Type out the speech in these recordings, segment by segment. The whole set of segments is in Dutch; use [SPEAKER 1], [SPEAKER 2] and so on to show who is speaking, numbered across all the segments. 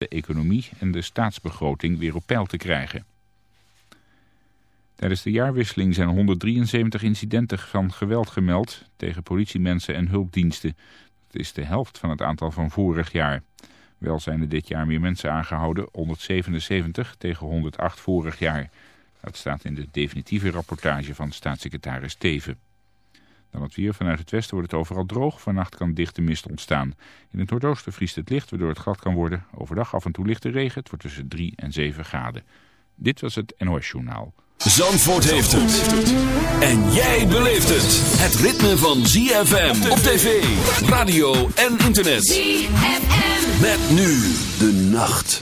[SPEAKER 1] de economie en de staatsbegroting weer op peil te krijgen. Tijdens de jaarwisseling zijn 173 incidenten van geweld gemeld tegen politiemensen en hulpdiensten. Dat is de helft van het aantal van vorig jaar. Wel zijn er dit jaar meer mensen aangehouden, 177 tegen 108 vorig jaar. Dat staat in de definitieve rapportage van staatssecretaris Teven. Dan het weer. Vanuit het westen wordt het overal droog. Vannacht kan dichte mist ontstaan. In het noordoosten vriest het licht, waardoor het glad kan worden. Overdag af en toe lichte regen. Het wordt tussen 3 en 7 graden. Dit was het NOS Journaal.
[SPEAKER 2] Zandvoort heeft het. En jij beleeft het. Het ritme van ZFM op tv, radio en internet. ZFM. Met nu de nacht.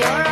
[SPEAKER 3] you're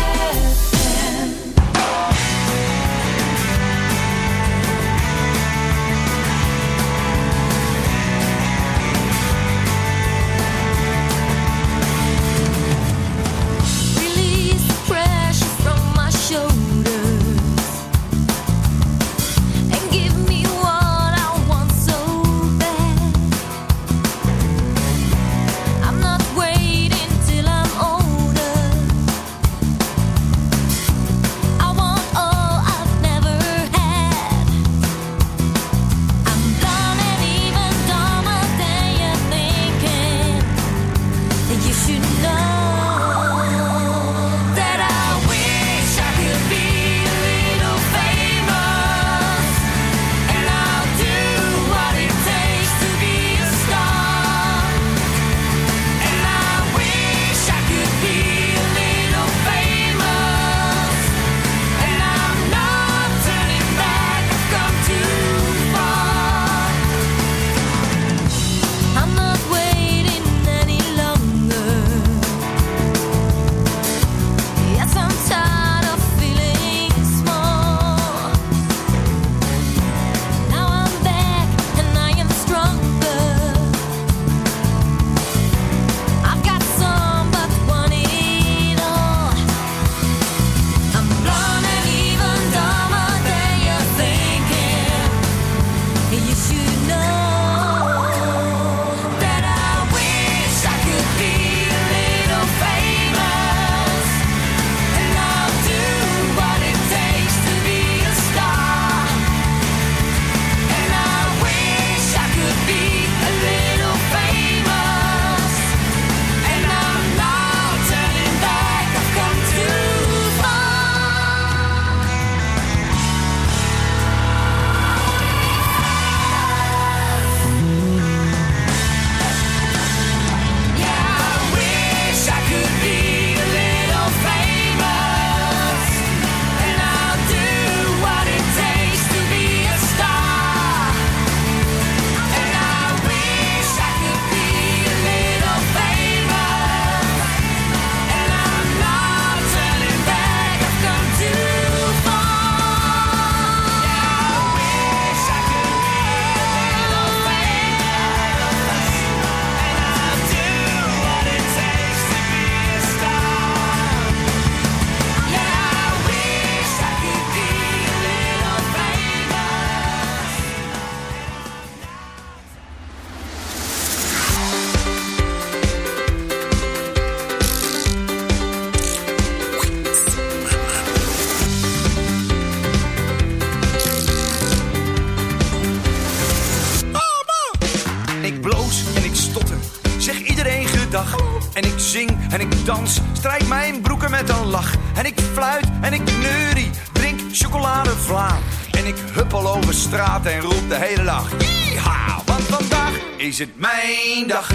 [SPEAKER 4] Is het mijn dag.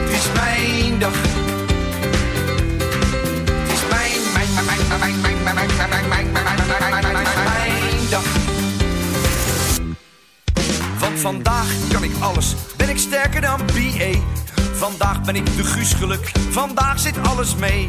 [SPEAKER 4] Het is mijn dag. Is mijn, mijn, mijn, mijn, mijn, mijn, mijn, mijn, mijn, mijn, mijn, mijn, dag. Want vandaag kan ik alles, ben ik sterker dan BA. Vandaag ben ik de Guus geluk, vandaag zit alles mee.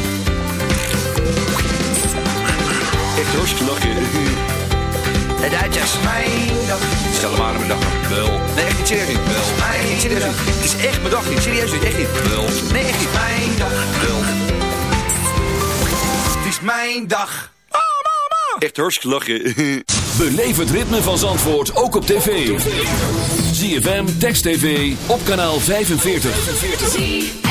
[SPEAKER 5] echt roosklokje. Het
[SPEAKER 6] dat is
[SPEAKER 4] mijn dag.
[SPEAKER 5] Stel maar mijn dag. Wel.
[SPEAKER 6] Nee, echt niet serieus.
[SPEAKER 4] Wel.
[SPEAKER 6] Echt niet serieus. Het is echt mijn dag niet. Serieus niet. Echt niet.
[SPEAKER 5] Wel.
[SPEAKER 6] Nee, echt niet.
[SPEAKER 4] Mijn dag.
[SPEAKER 5] Wel.
[SPEAKER 4] Het is mijn dag. Oh, mama.
[SPEAKER 5] Echt hartstikke lachen. Beleef het ritme van Zandvoort ook op tv. ZFM, Text TV, op kanaal 45.
[SPEAKER 7] 45.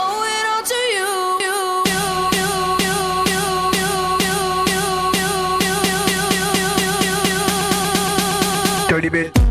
[SPEAKER 7] dirty bit.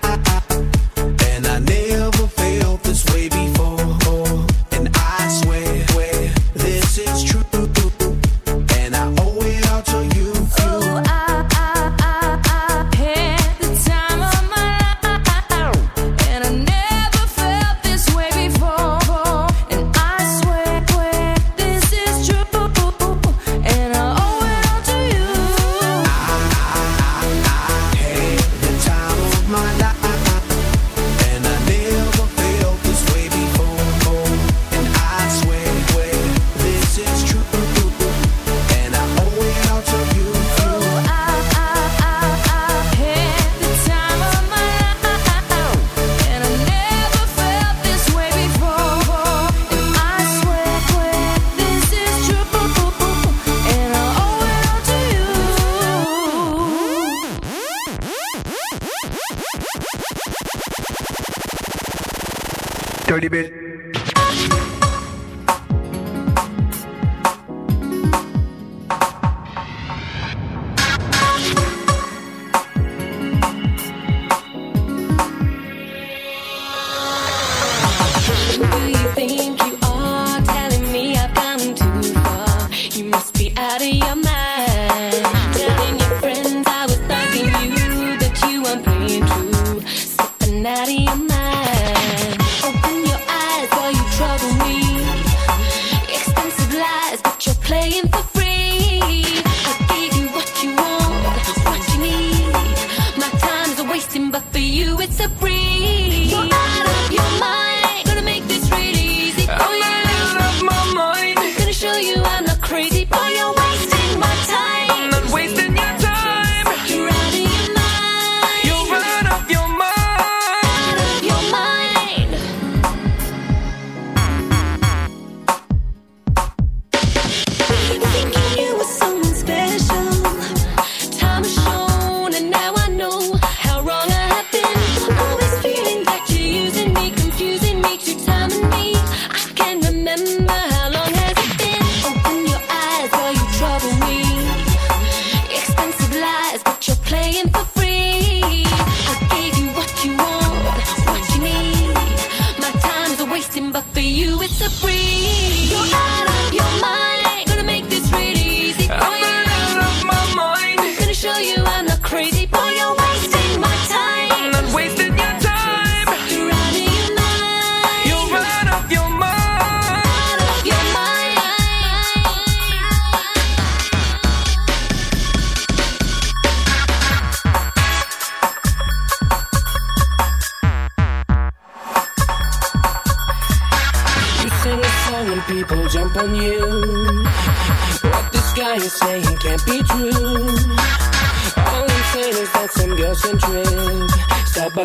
[SPEAKER 7] 30 bit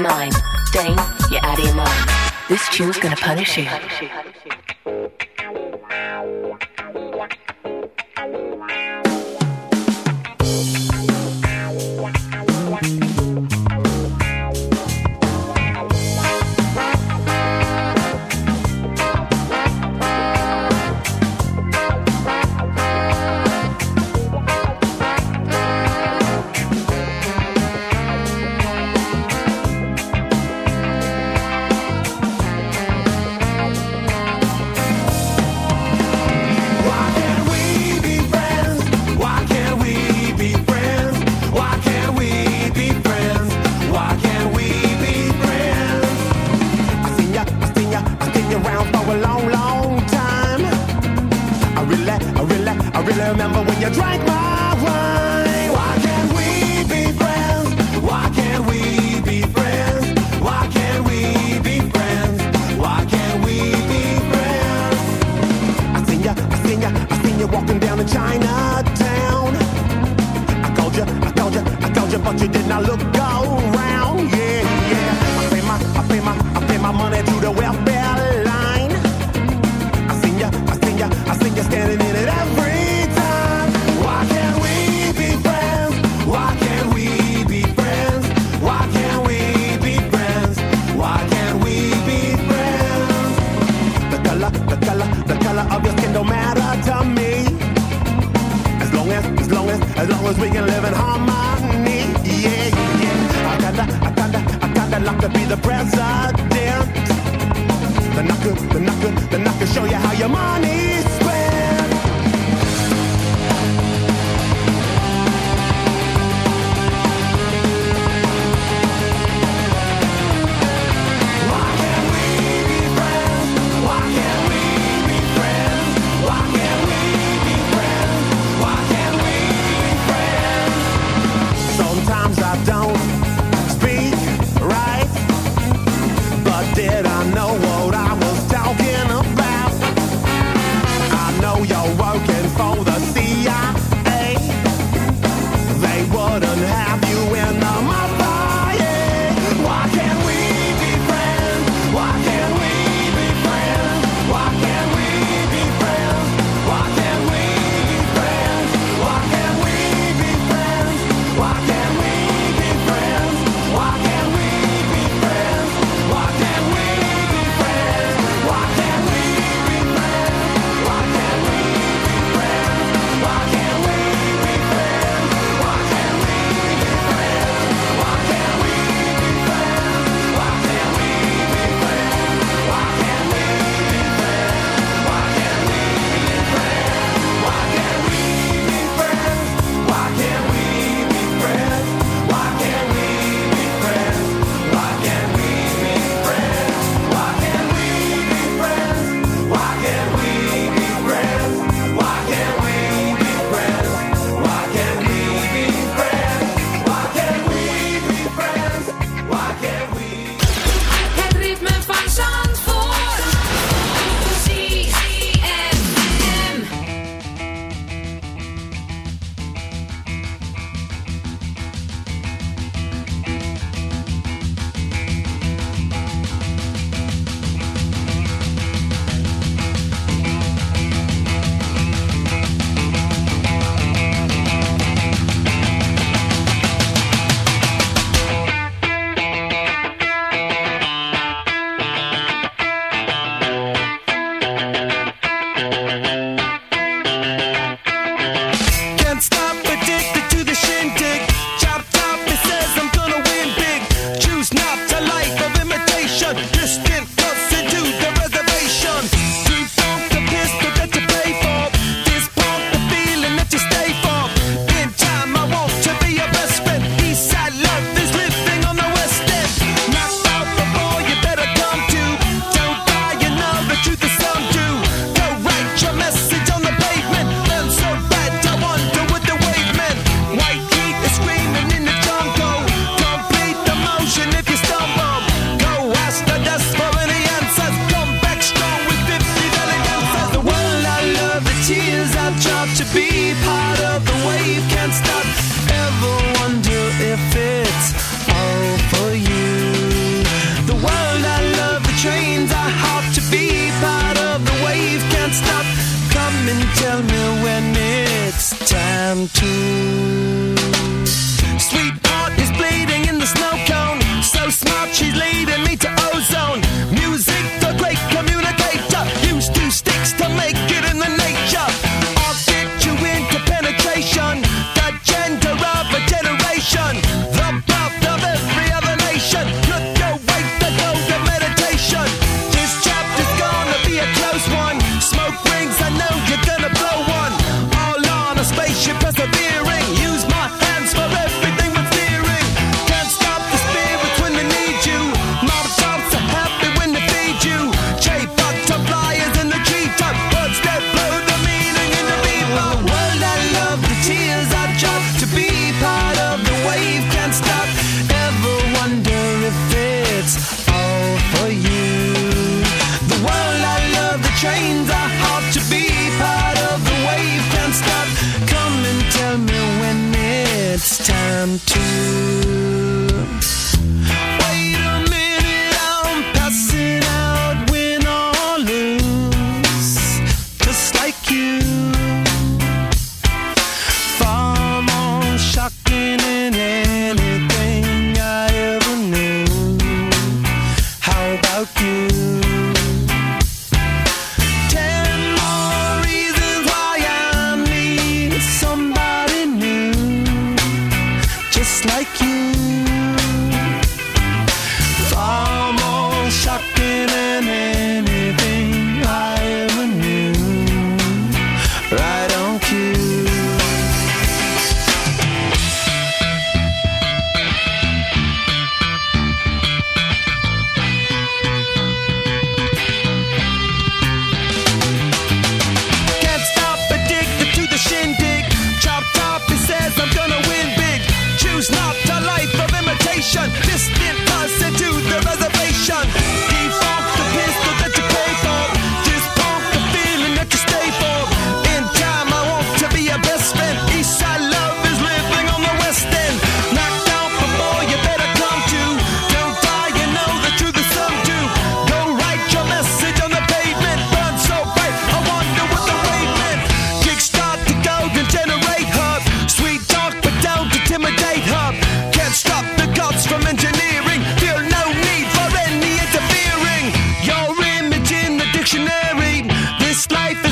[SPEAKER 8] mine. Dane, you're out of your mind. This tune's gonna punish you.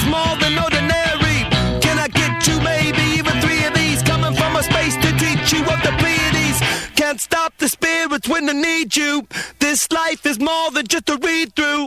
[SPEAKER 9] more than ordinary. Can I get you maybe even three of these? Coming from a space to teach you what the pleiades. Can't stop the spirits when I need you. This life is more than just a read through.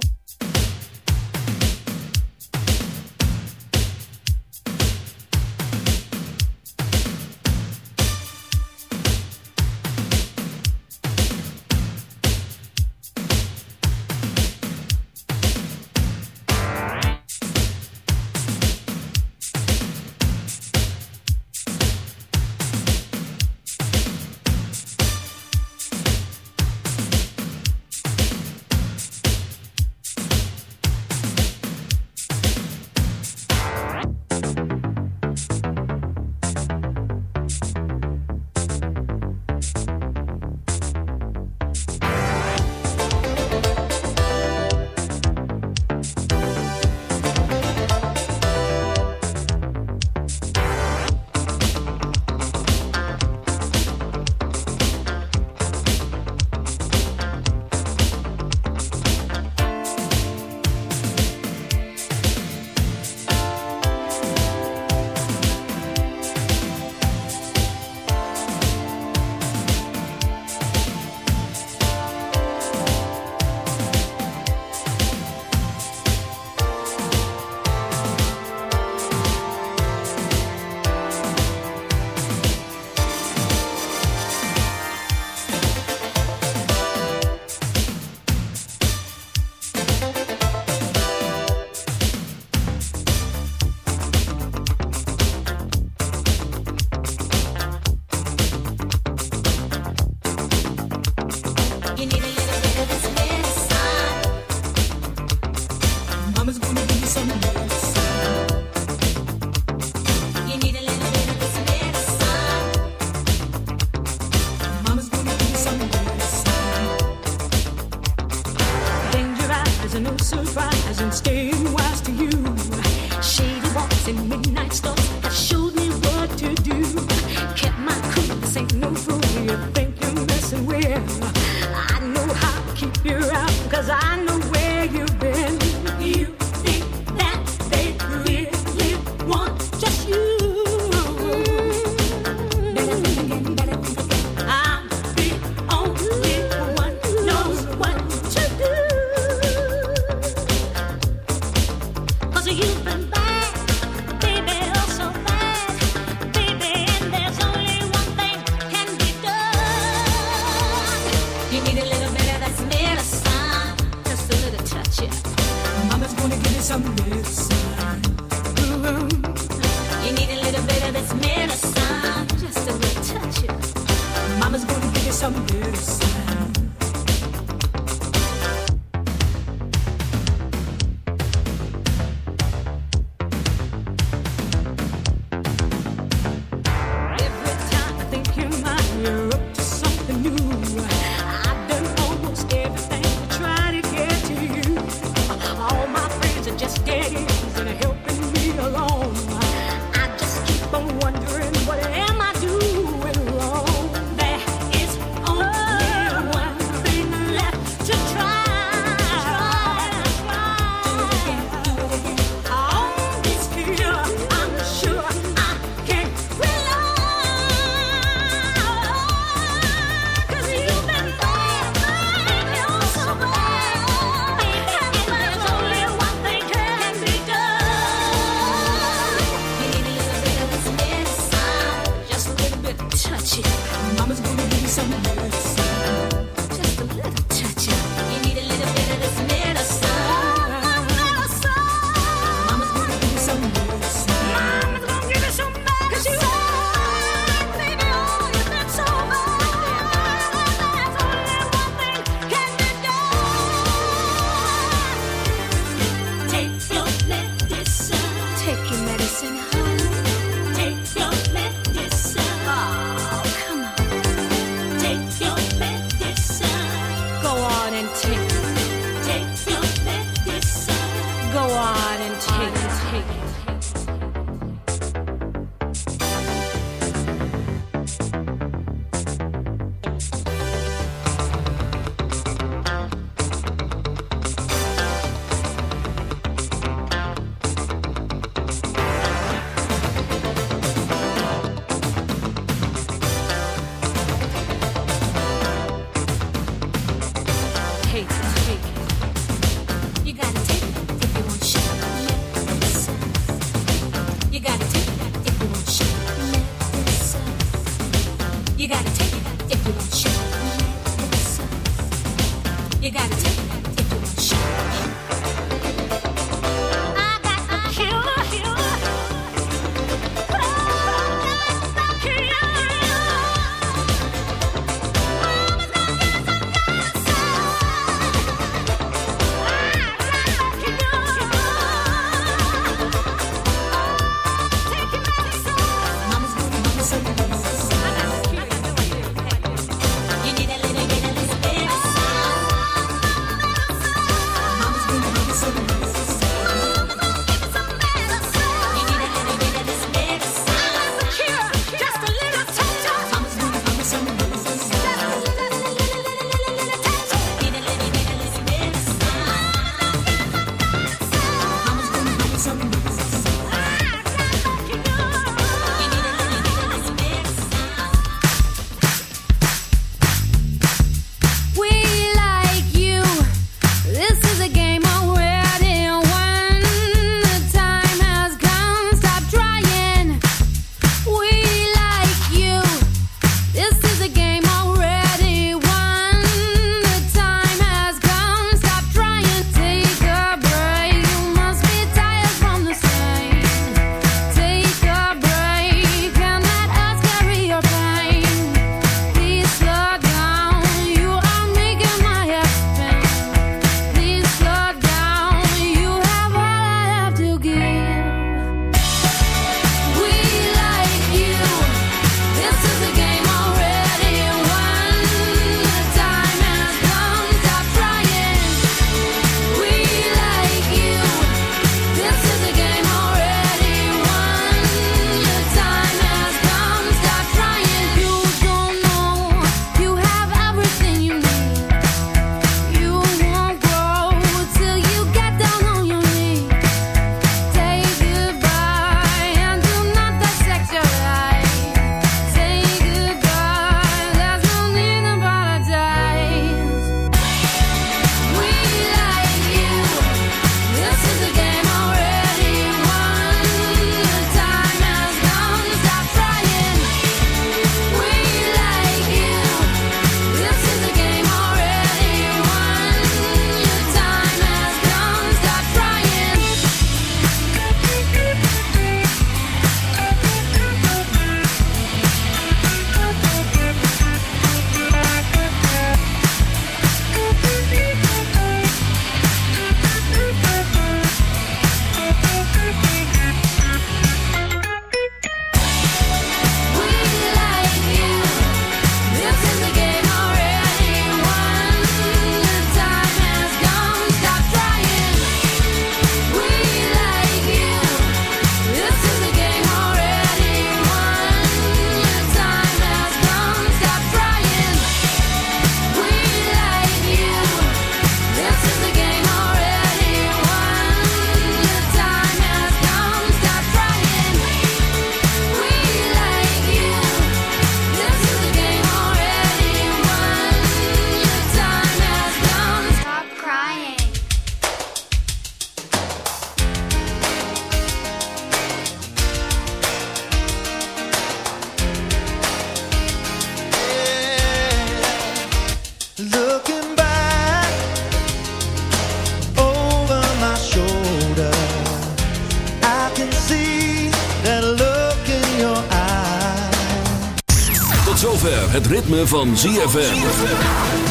[SPEAKER 5] Ritme van ZFM.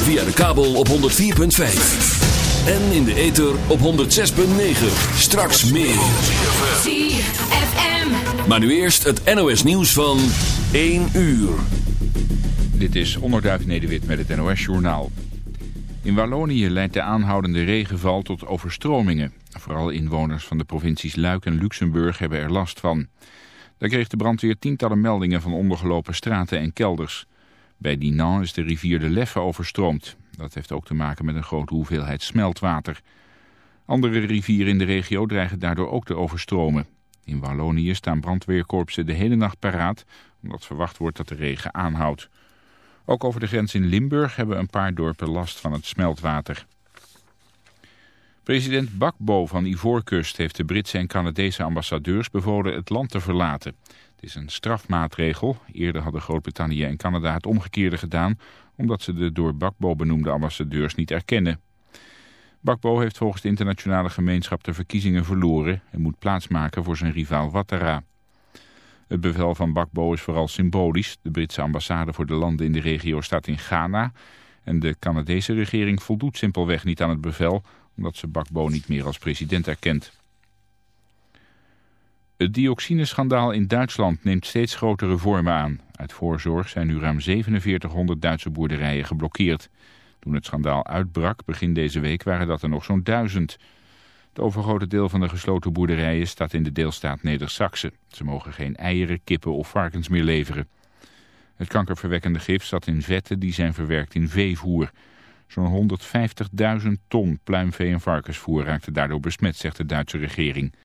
[SPEAKER 5] Via de kabel op 104.5. En in de ether op 106.9. Straks meer.
[SPEAKER 10] ZFM.
[SPEAKER 5] Maar nu eerst het NOS nieuws van 1 uur.
[SPEAKER 1] Dit is Onderduif Nederwit met het NOS-journaal. In Wallonië leidt de aanhoudende regenval tot overstromingen. Vooral inwoners van de provincies Luik en Luxemburg hebben er last van. Daar kreeg de brandweer tientallen meldingen van ondergelopen straten en kelders. Bij Dinan is de rivier de Leffe overstroomd. Dat heeft ook te maken met een grote hoeveelheid smeltwater. Andere rivieren in de regio dreigen daardoor ook te overstromen. In Wallonië staan brandweerkorpsen de hele nacht paraat... omdat verwacht wordt dat de regen aanhoudt. Ook over de grens in Limburg hebben een paar dorpen last van het smeltwater. President Bakbo van Ivoorkust heeft de Britse en Canadese ambassadeurs bevolen het land te verlaten. Het is een strafmaatregel. Eerder hadden Groot-Brittannië en Canada het omgekeerde gedaan... omdat ze de door Bakbo benoemde ambassadeurs niet erkennen. Bakbo heeft volgens de internationale gemeenschap de verkiezingen verloren... en moet plaatsmaken voor zijn rivaal Ouattara. Het bevel van Bakbo is vooral symbolisch. De Britse ambassade voor de landen in de regio staat in Ghana... en de Canadese regering voldoet simpelweg niet aan het bevel... omdat ze Bakbo niet meer als president erkent. Het dioxineschandaal in Duitsland neemt steeds grotere vormen aan. Uit voorzorg zijn nu ruim 4700 Duitse boerderijen geblokkeerd. Toen het schandaal uitbrak begin deze week waren dat er nog zo'n duizend. Het overgrote deel van de gesloten boerderijen staat in de deelstaat Neder-Saxe. Ze mogen geen eieren, kippen of varkens meer leveren. Het kankerverwekkende gif zat in vetten die zijn verwerkt in veevoer. Zo'n 150.000 ton pluimvee en varkensvoer raakte daardoor besmet, zegt de Duitse regering.